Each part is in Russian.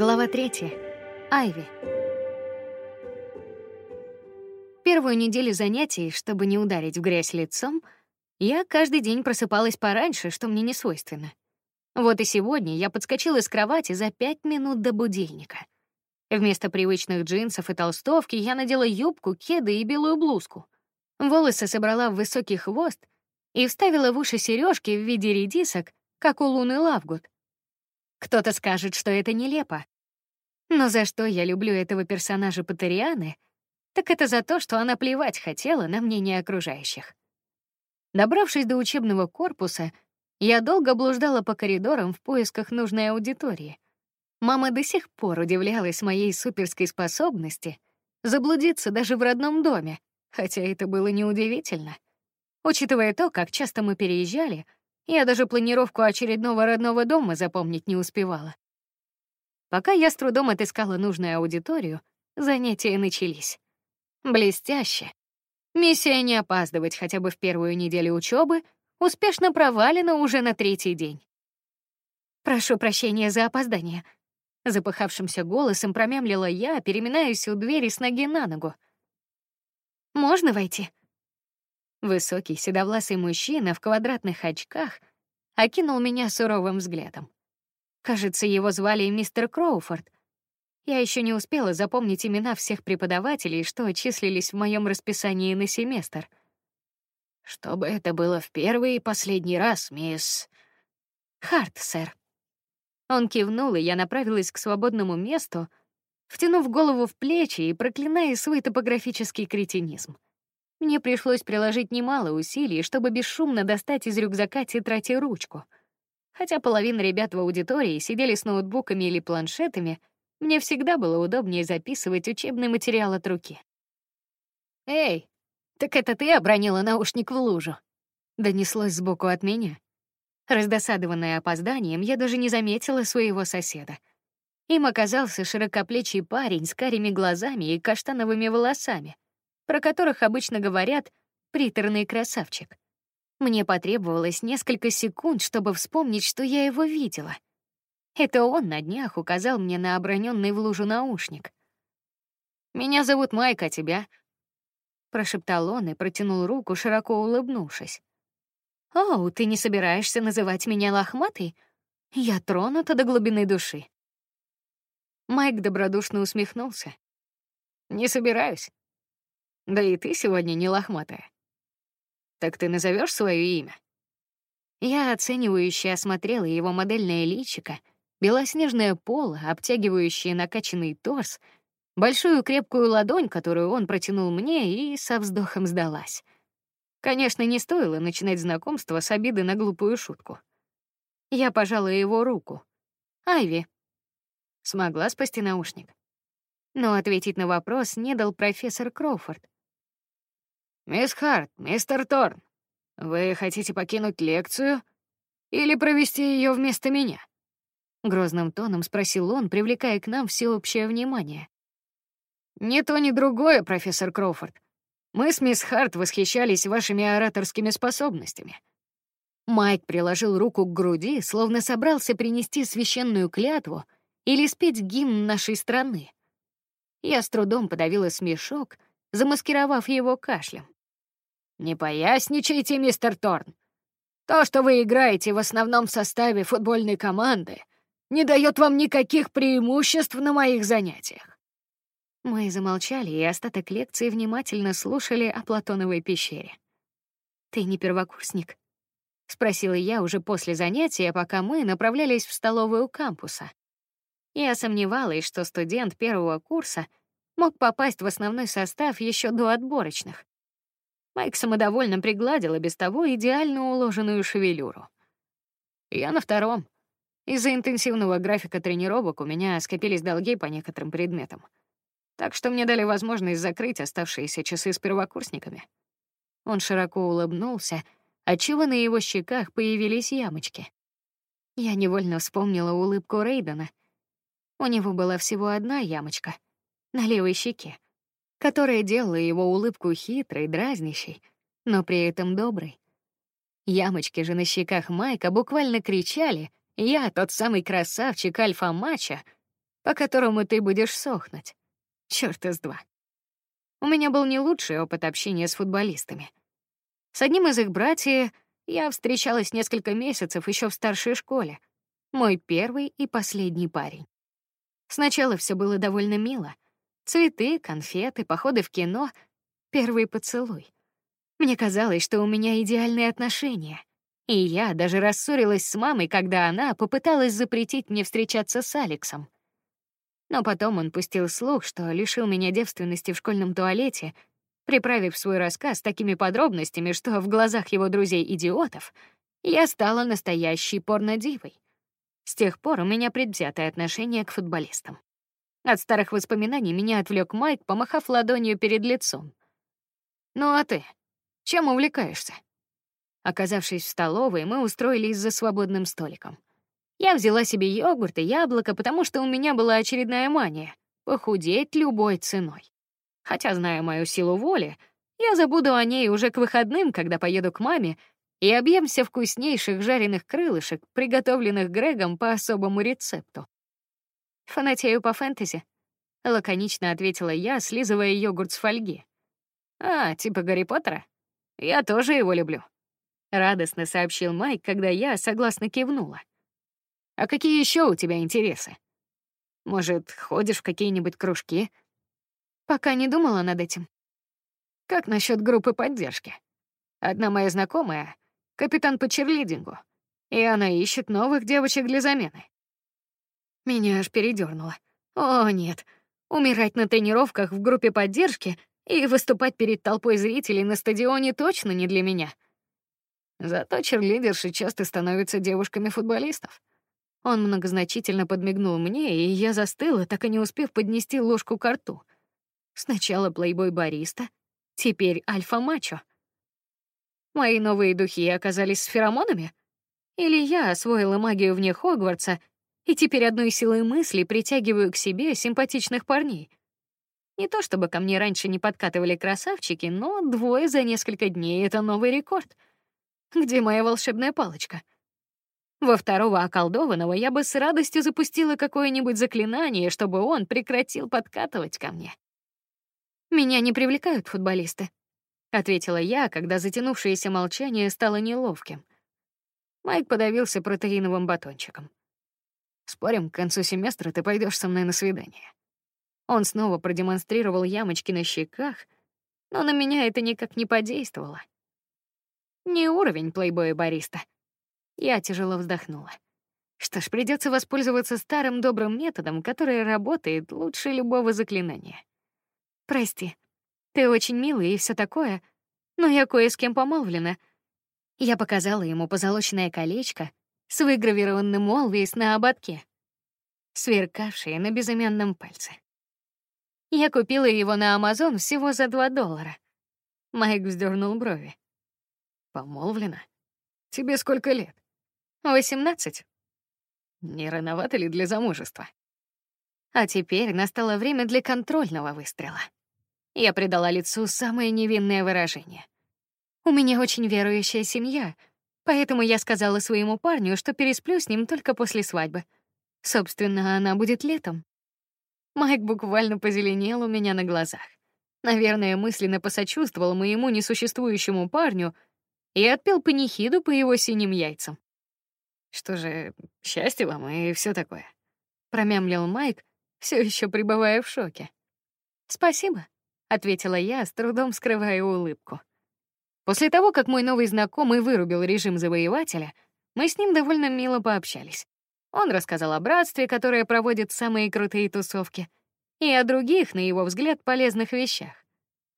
Глава третья. Айви. Первую неделю занятий, чтобы не ударить в грязь лицом, я каждый день просыпалась пораньше, что мне не свойственно. Вот и сегодня я подскочила с кровати за пять минут до будильника. Вместо привычных джинсов и толстовки я надела юбку, кеды и белую блузку. Волосы собрала в высокий хвост и вставила в уши сережки в виде редисок, как у Луны Лавгуд. Кто-то скажет, что это нелепо. Но за что я люблю этого персонажа Патерианы, так это за то, что она плевать хотела на мнение окружающих. Добравшись до учебного корпуса, я долго блуждала по коридорам в поисках нужной аудитории. Мама до сих пор удивлялась моей суперской способности заблудиться даже в родном доме, хотя это было неудивительно. Учитывая то, как часто мы переезжали, я даже планировку очередного родного дома запомнить не успевала. Пока я с трудом отыскала нужную аудиторию, занятия начались. Блестяще. Миссия не опаздывать хотя бы в первую неделю учебы успешно провалена уже на третий день. Прошу прощения за опоздание. Запыхавшимся голосом промямлила я, переминаясь у двери с ноги на ногу. Можно войти? Высокий седовласый мужчина в квадратных очках окинул меня суровым взглядом. Кажется, его звали мистер Кроуфорд. Я еще не успела запомнить имена всех преподавателей, что числились в моем расписании на семестр. Чтобы это было в первый и последний раз, мисс Харт, сэр. Он кивнул, и я направилась к свободному месту, втянув голову в плечи и проклиная свой топографический кретинизм. Мне пришлось приложить немало усилий, чтобы бесшумно достать из рюкзака тетрадь и ручку. Хотя половина ребят в аудитории сидели с ноутбуками или планшетами, мне всегда было удобнее записывать учебный материал от руки. «Эй, так это ты обронила наушник в лужу?» Донеслось сбоку от меня. Раздосадованная опозданием, я даже не заметила своего соседа. Им оказался широкоплечий парень с карими глазами и каштановыми волосами — про которых обычно говорят приторный красавчик. Мне потребовалось несколько секунд, чтобы вспомнить, что я его видела. Это он на днях указал мне на оброненный в лужу наушник. Меня зовут Майк, а тебя? прошептал он и протянул руку, широко улыбнувшись. О, ты не собираешься называть меня лохматой? Я тронута до глубины души. Майк добродушно усмехнулся. Не собираюсь. Да и ты сегодня не лохматая. Так ты назовешь свое имя? Я оценивающе осмотрела его модельное личико, белоснежное поло, обтягивающее накачанный торс, большую крепкую ладонь, которую он протянул мне, и со вздохом сдалась. Конечно, не стоило начинать знакомство с обиды на глупую шутку. Я пожала его руку. Айви. Смогла спасти наушник. Но ответить на вопрос не дал профессор Кроуфорд. «Мисс Харт, мистер Торн, вы хотите покинуть лекцию или провести ее вместо меня?» Грозным тоном спросил он, привлекая к нам всеобщее внимание. «Ни то, ни другое, профессор Кроуфорд. Мы с мисс Харт восхищались вашими ораторскими способностями». Майк приложил руку к груди, словно собрался принести священную клятву или спеть гимн нашей страны. Я с трудом подавила смешок, замаскировав его кашлем. Не поясничайте, мистер Торн. То, что вы играете в основном составе футбольной команды, не дает вам никаких преимуществ на моих занятиях. Мы замолчали, и остаток лекции внимательно слушали о Платоновой пещере. Ты не первокурсник? спросила я уже после занятия, пока мы направлялись в столовую кампуса. Я сомневалась, что студент первого курса мог попасть в основной состав еще до отборочных. Майк самодовольно пригладил без того идеально уложенную шевелюру. Я на втором. Из-за интенсивного графика тренировок у меня скопились долги по некоторым предметам. Так что мне дали возможность закрыть оставшиеся часы с первокурсниками. Он широко улыбнулся, отчего на его щеках появились ямочки. Я невольно вспомнила улыбку Рейдена. У него была всего одна ямочка на левой щеке которая делала его улыбку хитрой, дразнящей, но при этом доброй. Ямочки же на щеках Майка буквально кричали: "Я тот самый красавчик альфа-мачо, по которому ты будешь сохнуть. Чёрт из два. У меня был не лучший опыт общения с футболистами. С одним из их братьев я встречалась несколько месяцев еще в старшей школе. Мой первый и последний парень. Сначала все было довольно мило. Цветы, конфеты, походы в кино, первый поцелуй. Мне казалось, что у меня идеальные отношения. И я даже рассорилась с мамой, когда она попыталась запретить мне встречаться с Алексом. Но потом он пустил слух, что лишил меня девственности в школьном туалете, приправив свой рассказ такими подробностями, что в глазах его друзей-идиотов я стала настоящей порнодивой. С тех пор у меня предвзятое отношение к футболистам. От старых воспоминаний меня отвлек Майк, помахав ладонью перед лицом. Ну а ты чем увлекаешься? Оказавшись в столовой, мы устроились за свободным столиком. Я взяла себе йогурт и яблоко, потому что у меня была очередная мания — похудеть любой ценой. Хотя, зная мою силу воли, я забуду о ней уже к выходным, когда поеду к маме и объемся вкуснейших жареных крылышек, приготовленных Грегом по особому рецепту. Фанатею по фэнтези, лаконично ответила я, слизывая йогурт с фольги. А, типа Гарри Поттера? Я тоже его люблю. Радостно сообщил Майк, когда я согласно кивнула. А какие еще у тебя интересы? Может, ходишь в какие-нибудь кружки? Пока не думала над этим. Как насчет группы поддержки? Одна моя знакомая — капитан по черлидингу, и она ищет новых девочек для замены. Меня аж передернуло. О, нет. Умирать на тренировках в группе поддержки и выступать перед толпой зрителей на стадионе точно не для меня. Зато черлидерши часто становятся девушками футболистов. Он многозначительно подмигнул мне, и я застыла, так и не успев поднести ложку к рту. Сначала плейбой-бариста, теперь альфа-мачо. Мои новые духи оказались с феромонами? Или я освоила магию вне Хогвартса и теперь одной силой мысли притягиваю к себе симпатичных парней? Не то чтобы ко мне раньше не подкатывали красавчики, но двое за несколько дней — это новый рекорд. Где моя волшебная палочка? Во второго околдованного я бы с радостью запустила какое-нибудь заклинание, чтобы он прекратил подкатывать ко мне. Меня не привлекают футболисты, ответила я, когда затянувшееся молчание стало неловким. Майк подавился протеиновым батончиком. Спорим, к концу семестра ты пойдешь со мной на свидание. Он снова продемонстрировал ямочки на щеках, но на меня это никак не подействовало. Не уровень плейбоя бариста. Я тяжело вздохнула. Что ж, придется воспользоваться старым добрым методом, который работает лучше любого заклинания. Прости, ты очень милый и все такое, но я кое с кем помолвлена. Я показала ему позолоченное колечко с выгравированным Олвейс на ободке, сверкавшее на безымянном пальце. Я купила его на Амазон всего за два доллара. Майк вздернул брови. Помолвлена? Тебе сколько лет? Восемнадцать. Не рановато ли для замужества? А теперь настало время для контрольного выстрела. Я придала лицу самое невинное выражение. У меня очень верующая семья, поэтому я сказала своему парню, что пересплю с ним только после свадьбы. Собственно, она будет летом. Майк буквально позеленел у меня на глазах. Наверное, мысленно посочувствовал моему несуществующему парню и отпел панихиду по его синим яйцам. Что же, счастья вам и все такое, промямлил Майк, все еще пребывая в шоке. Спасибо, ответила я, с трудом скрывая улыбку. После того, как мой новый знакомый вырубил режим завоевателя, мы с ним довольно мило пообщались. Он рассказал о братстве, которое проводит самые крутые тусовки, и о других, на его взгляд, полезных вещах.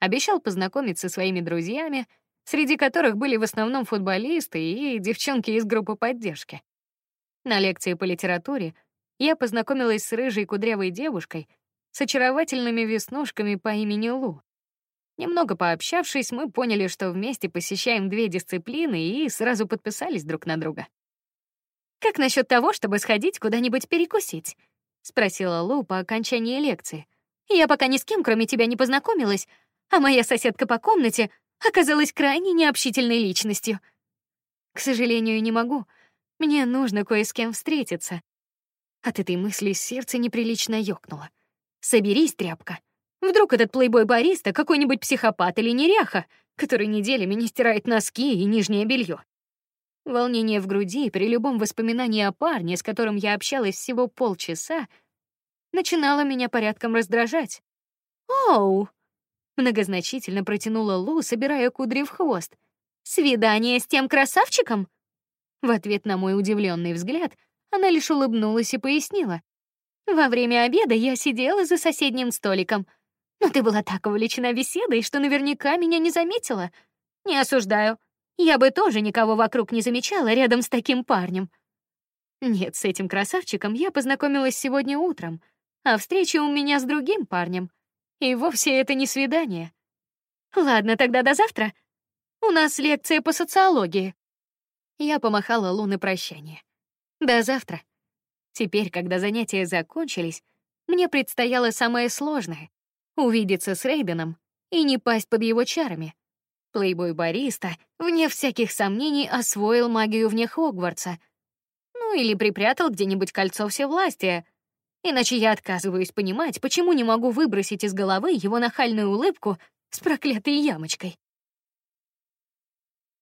Обещал познакомиться со своими друзьями, среди которых были в основном футболисты и девчонки из группы поддержки. На лекции по литературе я познакомилась с рыжей кудрявой девушкой с очаровательными веснушками по имени Лу. Немного пообщавшись, мы поняли, что вместе посещаем две дисциплины и сразу подписались друг на друга. Как насчет того, чтобы сходить куда-нибудь перекусить? спросила Лу по окончании лекции. Я пока ни с кем, кроме тебя, не познакомилась, а моя соседка по комнате оказалась крайне необщительной личностью. К сожалению, не могу. Мне нужно кое с кем встретиться. От этой мысли сердце неприлично ёкнуло. Соберись, тряпка. Вдруг этот плейбой-бариста какой-нибудь психопат или неряха, который неделями не стирает носки и нижнее белье. Волнение в груди при любом воспоминании о парне, с которым я общалась всего полчаса, начинало меня порядком раздражать. «Оу!» — многозначительно протянула Лу, собирая кудри в хвост. «Свидание с тем красавчиком?» В ответ на мой удивленный взгляд она лишь улыбнулась и пояснила. «Во время обеда я сидела за соседним столиком, но ты была так увлечена беседой, что наверняка меня не заметила. Не осуждаю. Я бы тоже никого вокруг не замечала рядом с таким парнем. Нет, с этим красавчиком я познакомилась сегодня утром, а встреча у меня с другим парнем. И вовсе это не свидание. Ладно, тогда до завтра. У нас лекция по социологии. Я помахала Лу прощание. До завтра. Теперь, когда занятия закончились, мне предстояло самое сложное — увидеться с Рейденом и не пасть под его чарами. Плейбой-бариста, вне всяких сомнений, освоил магию вне Хогвартса. Ну или припрятал где-нибудь кольцо всевластия. Иначе я отказываюсь понимать, почему не могу выбросить из головы его нахальную улыбку с проклятой ямочкой.